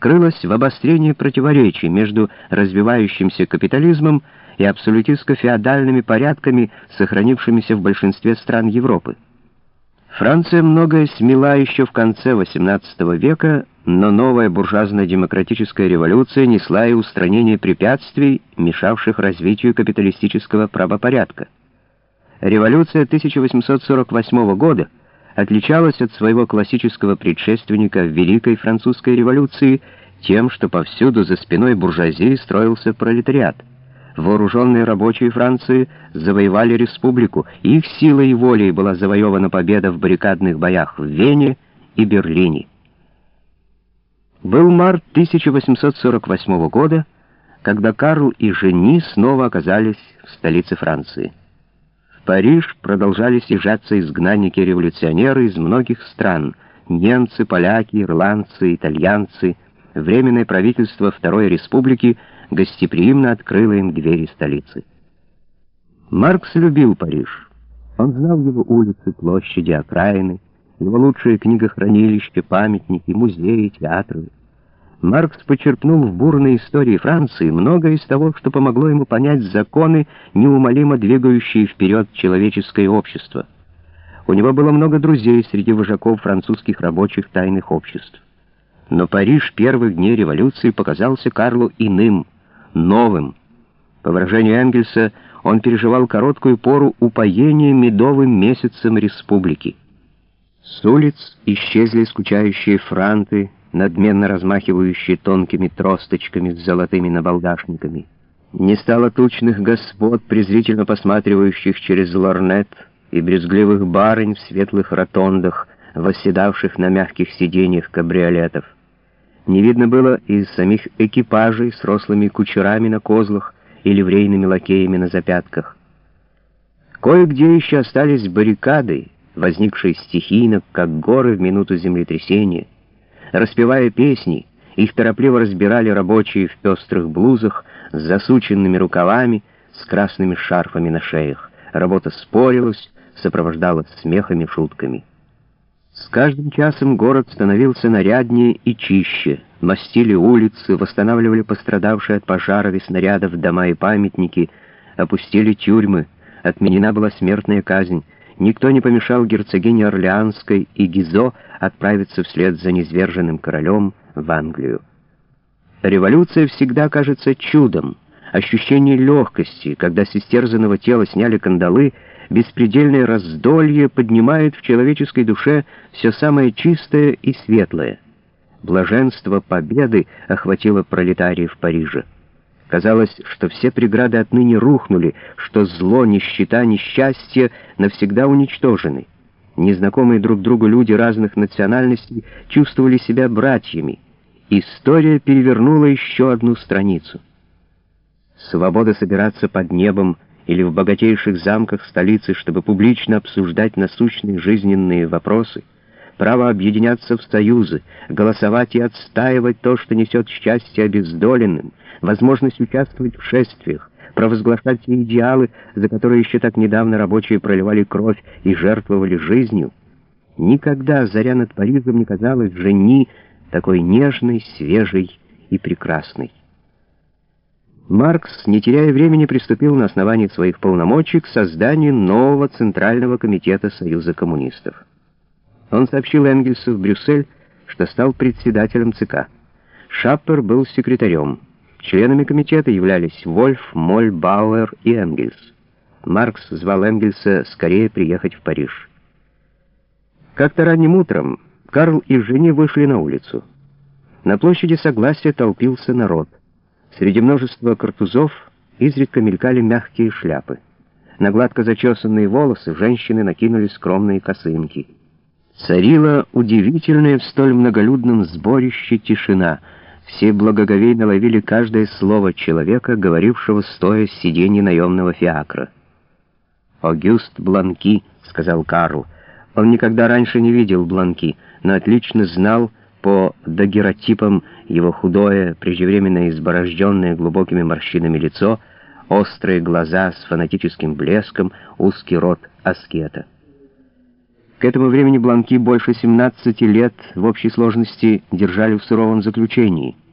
крылась в обострении противоречий между развивающимся капитализмом и абсолютистско-феодальными порядками, сохранившимися в большинстве стран Европы. Франция многое смела еще в конце XVIII века, но новая буржуазно-демократическая революция несла и устранение препятствий, мешавших развитию капиталистического правопорядка. Революция 1848 года отличалась от своего классического предшественника Великой Французской революции тем, что повсюду за спиной буржуазии строился пролетариат. Вооруженные рабочие Франции завоевали республику, их силой и волей была завоевана победа в баррикадных боях в Вене и Берлине. Был март 1848 года, когда Карл и Жени снова оказались в столице Франции. Париж продолжали съезжаться изгнанники-революционеры из многих стран — немцы, поляки, ирландцы, итальянцы. Временное правительство Второй Республики гостеприимно открыло им двери столицы. Маркс любил Париж. Он знал его улицы, площади, окраины, его лучшие книгохранилища, памятники, музеи, театры — Маркс почерпнул в бурной истории Франции многое из того, что помогло ему понять законы, неумолимо двигающие вперед человеческое общество. У него было много друзей среди вожаков французских рабочих тайных обществ. Но Париж первых дней революции показался Карлу иным, новым. По выражению Энгельса, он переживал короткую пору упоения медовым месяцем республики. С улиц исчезли скучающие франты, надменно размахивающие тонкими тросточками с золотыми набалдашниками. Не стало тучных господ, презрительно посматривающих через лорнет, и брезгливых барынь в светлых ротондах, восседавших на мягких сиденьях кабриолетов. Не видно было и самих экипажей с рослыми кучерами на козлах и ливрейными лакеями на запятках. Кое-где еще остались баррикады, возникшие стихийно, как горы в минуту землетрясения, Распевая песни, их торопливо разбирали рабочие в пестрых блузах с засученными рукавами, с красными шарфами на шеях. Работа спорилась, сопровождалась смехами, шутками. С каждым часом город становился наряднее и чище. Мастили улицы, восстанавливали пострадавшие от пожаров и снарядов дома и памятники, опустили тюрьмы, отменена была смертная казнь, Никто не помешал герцогине Орлеанской и Гизо отправиться вслед за низверженным королем в Англию. Революция всегда кажется чудом. Ощущение легкости, когда с истерзанного тела сняли кандалы, беспредельное раздолье поднимает в человеческой душе все самое чистое и светлое. Блаженство победы охватило пролетариев Парижа. Казалось, что все преграды отныне рухнули, что зло, нищета, несчастье навсегда уничтожены. Незнакомые друг другу люди разных национальностей чувствовали себя братьями. История перевернула еще одну страницу. Свобода собираться под небом или в богатейших замках столицы, чтобы публично обсуждать насущные жизненные вопросы, право объединяться в союзы, голосовать и отстаивать то, что несет счастье обездоленным, возможность участвовать в шествиях, провозглашать те идеалы, за которые еще так недавно рабочие проливали кровь и жертвовали жизнью. Никогда заря над Парижем не казалась жени такой нежной, свежей и прекрасной. Маркс, не теряя времени, приступил на основании своих полномочий к созданию нового Центрального комитета Союза коммунистов. Он сообщил Энгельсу в Брюссель, что стал председателем ЦК. Шаппер был секретарем. Членами комитета являлись Вольф, Моль, Бауэр и Энгельс. Маркс звал Энгельса скорее приехать в Париж. Как-то ранним утром Карл и Жени вышли на улицу. На площади Согласия толпился народ. Среди множества картузов изредка мелькали мягкие шляпы. На гладко зачесанные волосы женщины накинули скромные косынки. Царила удивительная в столь многолюдном сборище тишина — все благоговейно ловили каждое слово человека, говорившего стоя с сиденья наемного фиакра. «Огюст Бланки», — сказал Карл. Он никогда раньше не видел Бланки, но отлично знал по дагеротипам его худое, преждевременно изборожденное глубокими морщинами лицо, острые глаза с фанатическим блеском, узкий рот аскета. К этому времени Бланки больше 17 лет в общей сложности держали в суровом заключении —